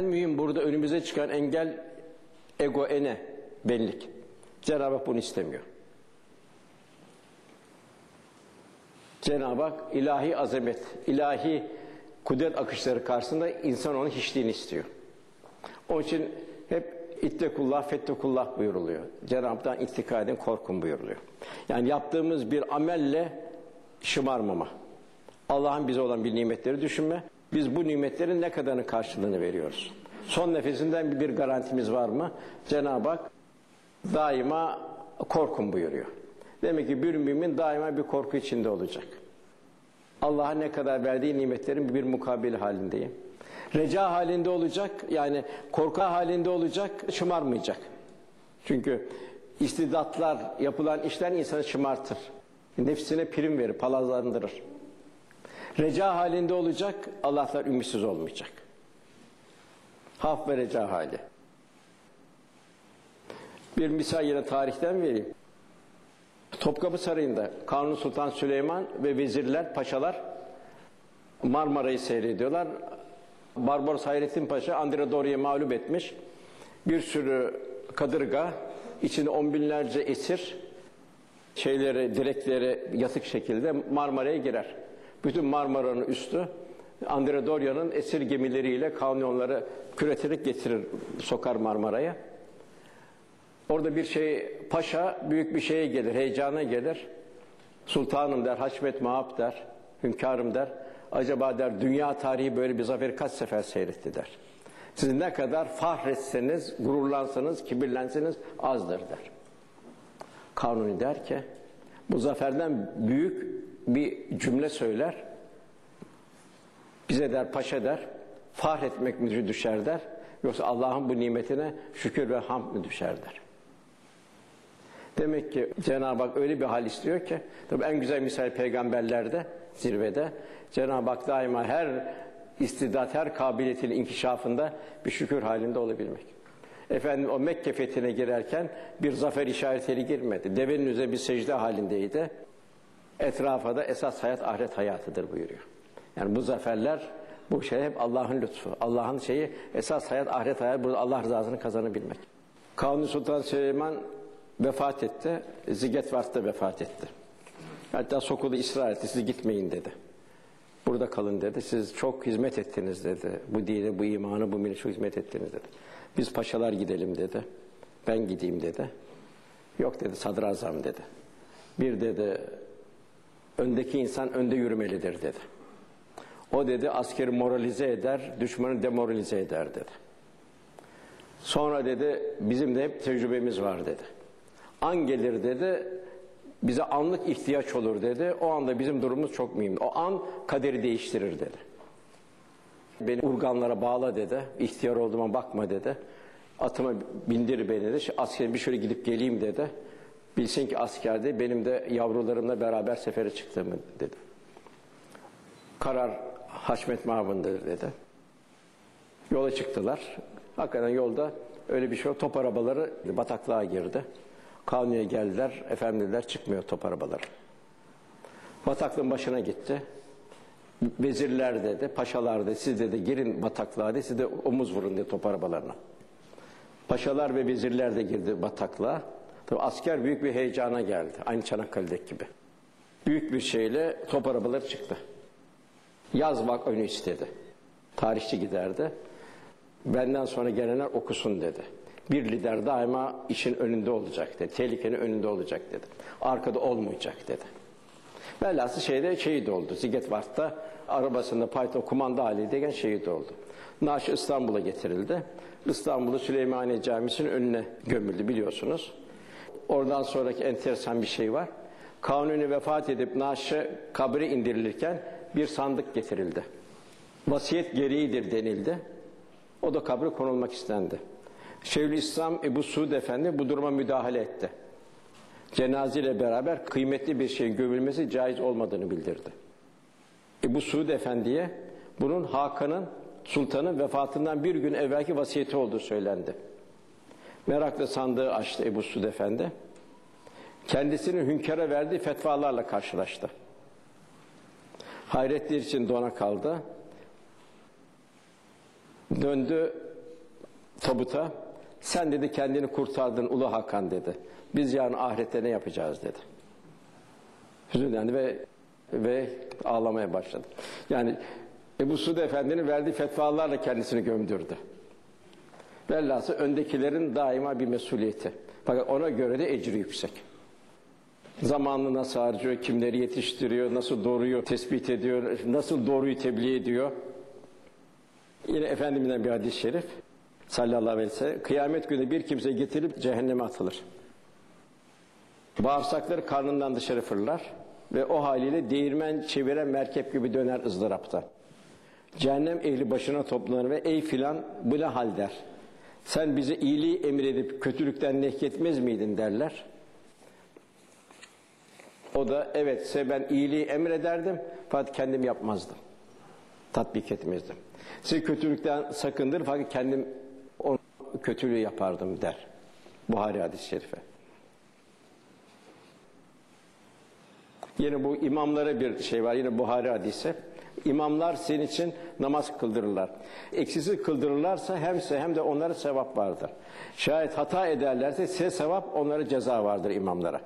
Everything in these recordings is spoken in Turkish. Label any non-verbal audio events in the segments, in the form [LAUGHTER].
En mühim burada önümüze çıkan engel ego ene, benlik. Cenab-ı Hak bunu istemiyor. Cenab-ı Hak ilahi azamet, ilahi kudret akışları karşısında insan onun hiçliğini istiyor. Onun için hep İttekullah, fettekullah buyuruluyor. Cenab-ı ittika edin, korkun buyuruluyor. Yani yaptığımız bir amelle şımarmama. Allah'ın bize olan bir nimetleri düşünme. Biz bu nimetlerin ne kadarını karşılığını veriyoruz. Son nefesinden bir garantimiz var mı? Cenab-ı Hak daima korkun buyuruyor. Demek ki bir mümin daima bir korku içinde olacak. Allah'a ne kadar verdiği nimetlerin bir mukabil halindeyim. Reca halinde olacak, yani korku halinde olacak, şımarmayacak. Çünkü istidatlar, yapılan işler insanı şımartır. Nefsine prim verir, palazlandırır. Reca halinde olacak, Allah'tan ümitsiz olmayacak. Haf ve reca hali. Bir misal yine tarihten vereyim. Topkapı Sarayı'nda Kanuni Sultan Süleyman ve vezirler, paşalar Marmara'yı seyrediyorlar. Barbaros Hayrettin Paşa Andrea mağlup etmiş. Bir sürü kadırga, içinde on binlerce esir, şeyleri, direkleri yatık şekilde Marmara'ya girer. Bütün Marmara'nın üstü Andrea Doria'nın esir gemileriyle kanyonları küreterek getirir, sokar Marmara'ya. Orada bir şey, paşa büyük bir şeye gelir, heyecana gelir. Sultanım der, haşmet mahap der, hünkârım der. Acaba der, dünya tarihi böyle bir zaferi kaç sefer seyretti der. Siz ne kadar fahretseniz, gururlansanız, kibirlenseniz azdır der. Kanuni der ki, bu zaferden büyük bir cümle söyler. Bize der, paşa der, fahretmek mi düşer der. Yoksa Allah'ın bu nimetine şükür ve hamd mı düşer der. Demek ki Cenab-ı Hak öyle bir hal istiyor ki, tabi en güzel misal peygamberlerde, zirvede, Cenab-ı Hak daima her istidat, her kabiliyetin inkişafında bir şükür halinde olabilmek. Efendim o Mekke fethine girerken bir zafer işaretleri girmedi. Devenin üzerine bir secde halindeydi. Etrafa da esas hayat ahiret hayatıdır buyuruyor. Yani bu zaferler, bu şey hep Allah'ın lütfu. Allah'ın şeyi esas hayat ahiret hayat burada Allah rızasını kazanabilmek. Kanuni Sultan Süleyman vefat etti. Zigetvart'ta vefat etti. Hatta Sokulu ısrar etti. Siz gitmeyin dedi. Burada kalın dedi. Siz çok hizmet ettiniz dedi. Bu dine, bu imanı, bu millete çok hizmet ettiniz dedi. Biz paşalar gidelim dedi. Ben gideyim dedi. Yok dedi sadrazam dedi. Bir dedi öndeki insan önde yürümelidir dedi. O dedi askeri moralize eder, düşmanı demoralize eder dedi. Sonra dedi bizim de hep tecrübemiz var dedi. An gelir dedi bize anlık ihtiyaç olur dedi. O anda bizim durumumuz çok mühim. O an kaderi değiştirir dedi. Beni urganlara bağla dedi. İhtiyar olduğuma bakma dedi. Atıma bindir beni dedi. Asker bir şöyle gidip geleyim dedi. Bilsin ki askerde benim de yavrularımla beraber sefere çıktığımı dedi. Karar Haşmet Mahmud'dur dedi. Yola çıktılar. Hakikaten yolda öyle bir şey yok. Top arabaları bataklığa girdi. Kanuni'ye geldiler. Efendiler çıkmıyor top arabaları. Bataklığın başına gitti. Vezirler dedi, paşalar dedi, siz dedi girin bataklığa dedi, siz de omuz vurun dedi top arabalarına. Paşalar ve vezirler de girdi bataklığa. Tabii asker büyük bir heyecana geldi. Aynı Çanakkale'deki gibi. Büyük bir şeyle top arabaları çıktı. Yazmak önü istedi. Tarihçi giderdi. Benden sonra gelenler okusun dedi. Bir lider daima işin önünde olacak dedi. Tehlikenin önünde olacak dedi. Arkada olmayacak dedi. Velhası şeyde şehit oldu. Zigetvart'ta arabasında Python kumanda halindeyken şehit oldu. Naaşı İstanbul'a getirildi. İstanbul'da Süleymaniye Camisi'nin önüne gömüldü biliyorsunuz. Oradan sonraki enteresan bir şey var. Kanuni vefat edip naaşı kabre indirilirken bir sandık getirildi. Vasiyet gereğidir denildi. O da kabre konulmak istendi. Şeyhülislam Ebu Suud Efendi bu duruma müdahale etti. Cenaze ile beraber kıymetli bir şeyin gömülmesi caiz olmadığını bildirdi. Ebu Suud Efendi'ye bunun Hakan'ın sultanın vefatından bir gün evvelki vasiyeti olduğu söylendi. Merakla sandığı açtı Ebu Suud Efendi. Kendisinin hünkâra verdiği fetvalarla karşılaştı. Hayretler için dona kaldı. Döndü tabuta. Sen dedi kendini kurtardın Ulu Hakan dedi. Biz yarın ahirette ne yapacağız dedi. Hüzünlendi ve ve ağlamaya başladı. Yani Ebu Suud Efendi'nin verdiği fetvalarla kendisini gömdürdü. Velhasıl öndekilerin daima bir mesuliyeti. Fakat ona göre de ecri yüksek. Zamanını nasıl harcıyor, kimleri yetiştiriyor, nasıl doğruyu tespit ediyor, nasıl doğruyu tebliğ ediyor. Yine Efendimiz'den bir hadis-i şerif sallallahu aleyhi ve sellem kıyamet günü bir kimse getirip cehenneme atılır. Bağırsakları karnından dışarı fırlar ve o haliyle değirmen çeviren merkep gibi döner ızdırapta. Cehennem ehli başına toplanır ve ey filan bu ne hal der. Sen bize iyiliği emredip kötülükten nehyetmez miydin derler. O da evetse ben iyiliği emrederdim fakat kendim yapmazdım. Tatbik etmezdim. Sizi kötülükten sakındır fakat kendim o kötülüğü yapardım der. Buhari hadis-i şerife. Yine bu imamlara bir şey var. Yine Buhari hadisi. İmamlar senin için namaz kıldırırlar. Eksisi kıldırırlarsa hem size hem de onlara sevap vardır. Şayet hata ederlerse size sevap onlara ceza vardır imamlara.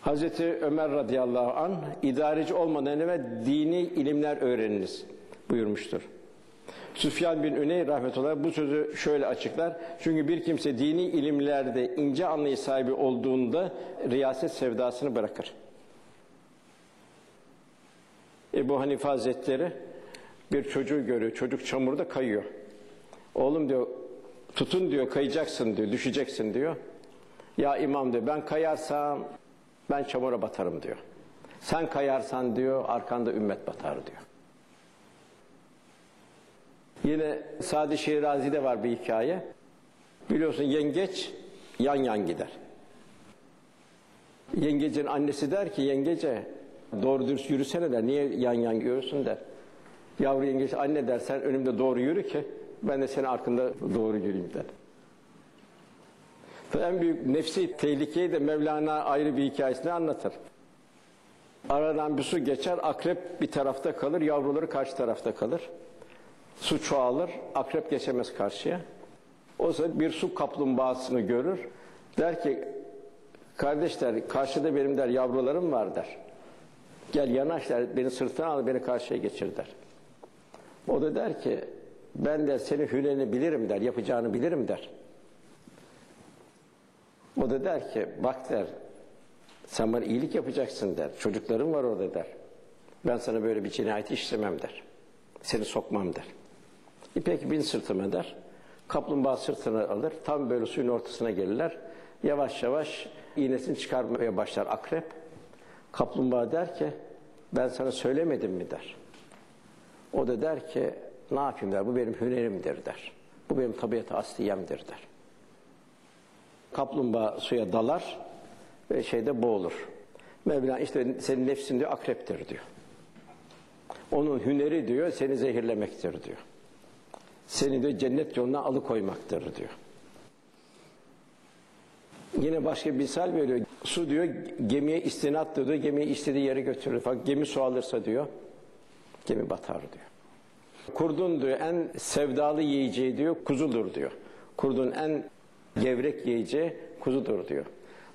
Hazreti Ömer radıyallahu an idareci olmadan evvel dini ilimler öğreniniz buyurmuştur. Süfyan bin Üney rahmetullah bu sözü şöyle açıklar. Çünkü bir kimse dini ilimlerde ince anlayış sahibi olduğunda riyaset sevdasını bırakır. Ebu Hanife Hazretleri bir çocuğu görüyor. Çocuk çamurda kayıyor. Oğlum diyor tutun diyor kayacaksın diyor düşeceksin diyor. Ya imam diyor ben kayarsam ben çamura batarım diyor. Sen kayarsan diyor arkanda ümmet batar diyor. Yine Sadi Şirazi'de var bir hikaye. Biliyorsun yengeç yan yan gider. Yengecin annesi der ki yengece doğru dürüst yürüsene der. Niye yan yan yürüyorsun der. Yavru yengeç anne der sen önümde doğru yürü ki ben de senin arkında doğru yürüyeyim der. En büyük nefsi tehlikeyi de Mevlana ayrı bir hikayesini anlatır. Aradan bir su geçer, akrep bir tarafta kalır, yavruları karşı tarafta kalır. Su çoğalır, akrep geçemez karşıya. O zaman bir su kaplumbağasını görür. Der ki, kardeşler karşıda benim der yavrularım var der. Gel yanaş der, beni sırtına al, beni karşıya geçir der. O da der ki, ben der senin hüneni bilirim der, yapacağını bilirim der. O da der ki, bak der, sen bana iyilik yapacaksın der. Çocuklarım var orada der. Ben sana böyle bir cinayeti işlemem der. Seni sokmam der. Peki bin sırtıma der. Kaplumbağa sırtını alır. Tam böyle suyun ortasına gelirler. Yavaş yavaş iğnesini çıkarmaya başlar akrep. Kaplumbağa der ki ben sana söylemedim mi der. O da der ki ne yapayım der bu benim hünerimdir der. Bu benim tabiatı asliyemdir der. Kaplumbağa suya dalar ve şeyde boğulur. Mevla işte senin nefsin diyor akreptir diyor. Onun hüneri diyor seni zehirlemektir diyor. Seni de cennet yoluna alıkoymaktır diyor. Yine başka bir misal veriyor. Su diyor gemiye istinat diyor. Gemiyi istediği yere götürür. Fakat gemi su alırsa diyor gemi batar diyor. Kurdun diyor en sevdalı yiyeceği diyor kuzudur diyor. Kurdun en gevrek yiyeceği kuzudur diyor.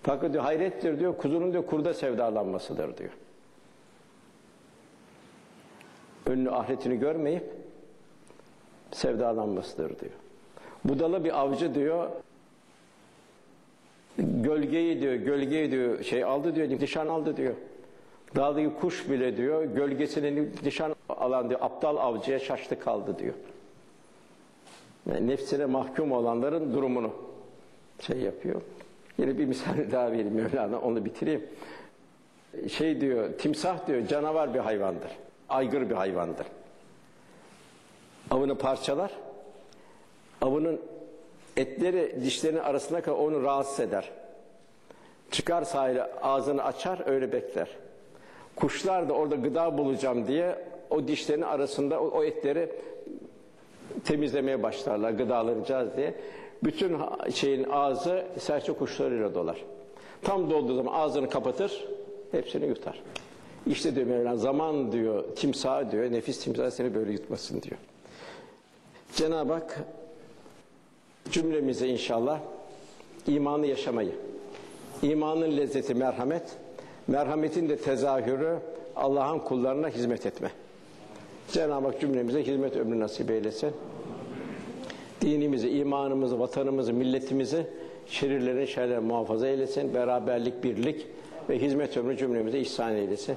Fakat diyor hayrettir diyor kuzunun diyor kurda sevdalanmasıdır diyor. Önünü ahiretini görmeyip sevdalanmasıdır diyor. Budala bir avcı diyor gölgeyi diyor gölgeyi diyor şey aldı diyor nişan aldı diyor. Dağdaki kuş bile diyor gölgesini nişan alan diyor aptal avcıya şaştı kaldı diyor. Yani nefsine mahkum olanların durumunu şey yapıyor. Yine bir misal [LAUGHS] daha vereyim Mevlana onu bitireyim. Şey diyor timsah diyor canavar bir hayvandır. Aygır bir hayvandır. Avını parçalar. Avının etleri dişlerinin arasında kalır onu rahatsız eder. Çıkar sahile ağzını açar öyle bekler. Kuşlar da orada gıda bulacağım diye o dişlerin arasında o, o etleri temizlemeye başlarlar gıdalanacağız diye. Bütün şeyin ağzı serçe kuşlarıyla dolar. Tam dolduğu zaman ağzını kapatır, hepsini yutar. İşte diyor Mevlana zaman diyor timsah diyor nefis timsah seni böyle yutmasın diyor. Cenab-ı Hak cümlemize inşallah imanı yaşamayı, imanın lezzeti merhamet, merhametin de tezahürü Allah'ın kullarına hizmet etme. Cenab-ı Hak cümlemize hizmet ömrü nasip eylesin. Dinimizi, imanımızı, vatanımızı, milletimizi şerirlerin şerlerine muhafaza eylesin. Beraberlik, birlik ve hizmet ömrü cümlemize ihsan eylesin.